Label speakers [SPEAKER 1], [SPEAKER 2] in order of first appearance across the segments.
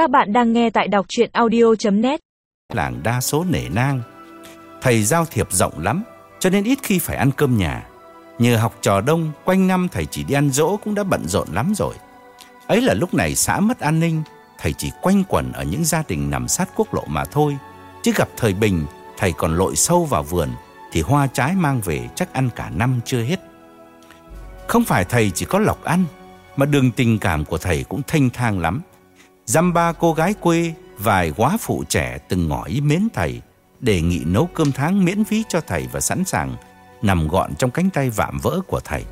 [SPEAKER 1] Các bạn đang nghe tại đọc chuyện audio.net
[SPEAKER 2] Làng đa số nể nang. Thầy giao thiệp rộng lắm, Cho nên ít khi phải ăn cơm nhà. Nhờ học trò đông, Quanh năm thầy chỉ đi ăn dỗ cũng đã bận rộn lắm rồi. Ấy là lúc này xã mất an ninh, Thầy chỉ quanh quẩn ở những gia đình nằm sát quốc lộ mà thôi. Chứ gặp thời bình, Thầy còn lội sâu vào vườn, Thì hoa trái mang về chắc ăn cả năm chưa hết. Không phải thầy chỉ có lọc ăn, Mà đường tình cảm của thầy cũng thanh thang lắm. Dăm ba cô gái quê, Vài quá phụ trẻ từng ngỏ ý mến thầy, Đề nghị nấu cơm tháng miễn phí cho thầy Và sẵn sàng, nằm gọn trong cánh tay vạm vỡ của thầy.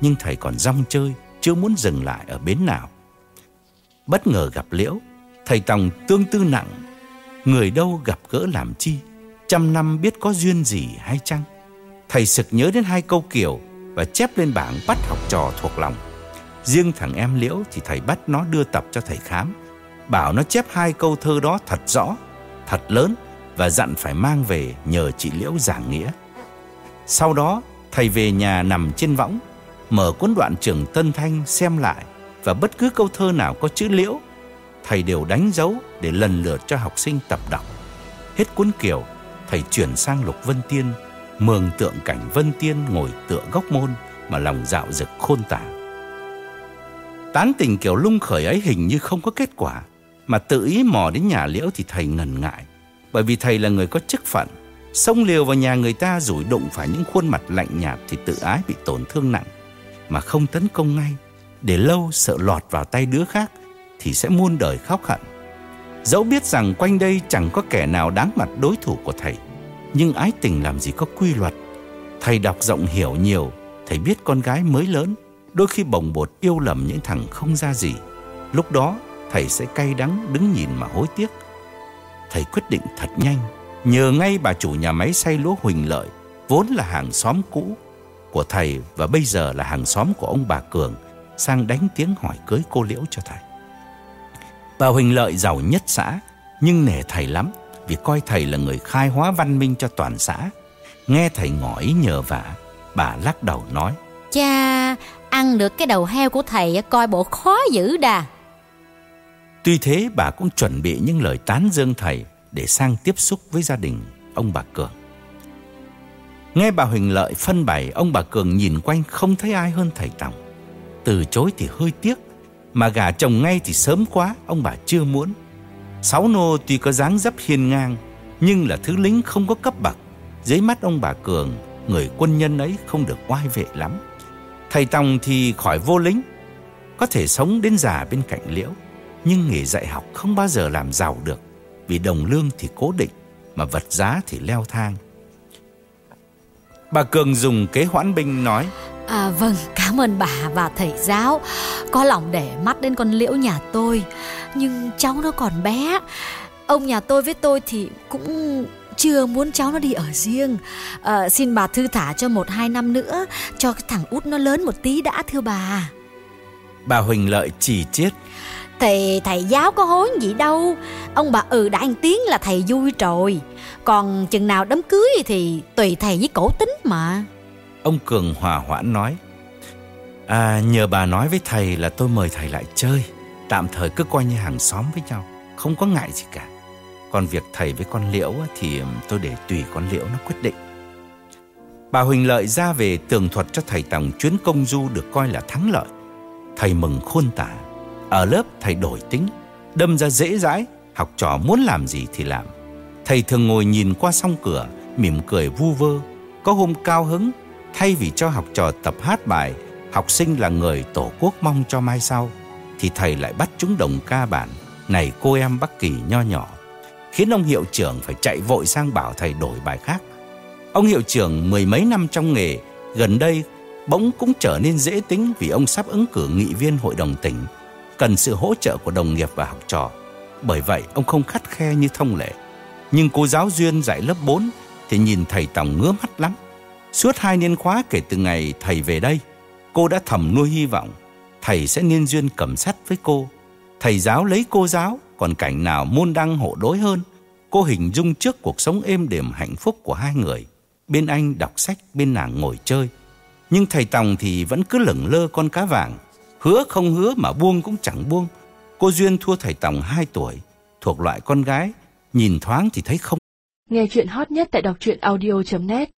[SPEAKER 2] Nhưng thầy còn rong chơi, Chưa muốn dừng lại ở bến nào. Bất ngờ gặp Liễu, Thầy Tòng tương tư nặng, Người đâu gặp gỡ làm chi, Trăm năm biết có duyên gì hay chăng? Thầy sực nhớ đến hai câu kiểu Và chép lên bảng bắt học trò thuộc lòng. Riêng thằng em Liễu Thì thầy bắt nó đưa tập cho thầy khám. Bảo nó chép hai câu thơ đó thật rõ, Thật lớn Và dặn phải mang về nhờ chị Liễu giảng nghĩa. Sau đó, Thầy về nhà nằm trên võng, Mở cuốn đoạn trường Tân Thanh xem lại Và bất cứ câu thơ nào có chữ Liễu, Thầy đều đánh dấu Để lần lượt cho học sinh tập đọc. Hết cuốn kiểu, Thầy chuyển sang Lục Vân Tiên, Mường tượng cảnh Vân Tiên ngồi tựa góc môn Mà lòng dạo dực khôn tả. Tán tình kiểu lung khởi ấy hình như không có kết quả. Mà tự ý mò đến nhà liễu thì thầy ngần ngại. Bởi vì thầy là người có chức phận. Xông liều vào nhà người ta rủi đụng phải những khuôn mặt lạnh nhạt Thì tự ái bị tổn thương nặng. Mà không tấn công ngay, Để lâu sợ lọt vào tay đứa khác Thì sẽ muôn đời khóc hận. Dẫu biết rằng quanh đây chẳng có kẻ nào đáng mặt đối thủ của thầy, Nhưng ái tình làm gì có quy luật. Thầy đọc rộng hiểu nhiều, Thầy biết con gái mới lớn, Đôi khi bồng bột, yêu lầm những thằng không ra gì. Lúc đó thầy sẽ cay đắng đứng nhìn mà hối tiếc. Thầy quyết định thật nhanh. Nhờ ngay bà chủ nhà máy xay lúa Huỳnh Lợi Vốn là hàng xóm cũ của thầy Và bây giờ là hàng xóm của ông bà Cường Sang đánh tiếng hỏi cưới cô Liễu cho thầy. Bà Huỳnh Lợi giàu nhất xã Nhưng nể thầy lắm Vì coi thầy là người khai hóa văn minh cho toàn xã. Nghe thầy ngỏ ý nhờ vả Bà lắc đầu nói
[SPEAKER 3] Cha, ăn được cái đầu heo của thầy coi bộ khó dữ đà.
[SPEAKER 2] Tuy thế, bà cũng chuẩn bị những lời tán dương thầy Để sang tiếp xúc với gia đình ông bà Cường. Nghe bà Huỳnh Lợi phân bày, Ông bà Cường nhìn quanh không thấy ai hơn thầy Tòng. Từ chối thì hơi tiếc, Mà gả chồng ngay thì sớm quá, Ông bà chưa muốn. Sáu nô tuy có dáng dấp hiên ngang, Nhưng là thứ lính không có cấp bậc. Dưới mắt ông bà Cường, Người quân nhân ấy không được oai vệ lắm. Thầy Tòng thì khỏi vô lính, Có thể sống đến già bên cạnh liễu. Nhưng nghề dạy học không bao giờ làm giàu được Vì đồng lương thì cố định Mà vật giá thì leo thang. Bà Cường dùng kế hoãn binh nói
[SPEAKER 3] À vâng, cảm ơn bà và thầy giáo. Có lòng để mắt đến con liễu nhà tôi Nhưng cháu nó còn bé. Ông nhà tôi với tôi thì cũng chưa muốn cháu nó đi ở riêng. À, Xin bà thư thả cho một hai năm nữa Cho cái thằng út nó lớn một tí đã thưa bà.
[SPEAKER 2] Bà Huỳnh Lợi chỉ chiết
[SPEAKER 3] thì thầy giáo có hối gì đâu. Ông bà ừ đã ăn tiếng là thầy vui rồi. Còn chừng nào đám cưới thì tùy thầy với cổ tính mà.
[SPEAKER 2] Ông Cường hòa hoãn nói À nhờ bà nói với thầy là tôi mời thầy lại chơi. Tạm thời cứ coi như hàng xóm với nhau, Không có ngại gì cả. Còn việc thầy với con Liễu thì tôi để tùy con Liễu nó quyết định. Bà Huỳnh Lợi ra về tường thuật cho thầy Tòng chuyến công du được coi là thắng lợi. Thầy mừng khôn tả. Ở lớp thầy đổi tính, Đâm ra dễ dãi, Học trò muốn làm gì thì làm. Thầy thường ngồi nhìn qua song cửa, Mỉm cười vu vơ. Có hôm cao hứng, Thay vì cho học trò tập hát bài, Học sinh là người tổ quốc mong cho mai sau, Thì thầy lại bắt chúng đồng ca bản, Này cô em Bắc Kỳ nho nhỏ. Khiến ông hiệu trưởng phải chạy vội sang bảo thầy đổi bài khác. Ông hiệu trưởng mười mấy năm trong nghề, Gần đây bỗng cũng trở nên dễ tính Vì ông sắp ứng cử nghị viên hội đồng tỉnh. Cần sự hỗ trợ của đồng nghiệp và học trò. Bởi vậy, ông không khắt khe như thông lệ. Nhưng cô giáo Duyên dạy lớp 4 Thì nhìn thầy Tòng ngứa mắt lắm. Suốt hai niên khóa kể từ ngày thầy về đây, Cô đã thầm nuôi hy vọng Thầy sẽ niên duyên cầm sắt với cô. Thầy giáo lấy cô giáo, Còn cảnh nào môn đăng hộ đối hơn, Cô hình dung trước cuộc sống êm đềm hạnh phúc của hai người. Bên anh đọc sách, Bên nàng ngồi chơi. Nhưng thầy Tòng thì vẫn cứ lửng lơ con cá vàng. Hứa không hứa mà buông cũng chẳng buông Cô Duyên thua thầy Tòng 2 tuổi, thuộc loại con gái, nhìn thoáng thì thấy không.
[SPEAKER 4] Nghe chuyện hot nhất tại đọc truyện audio.net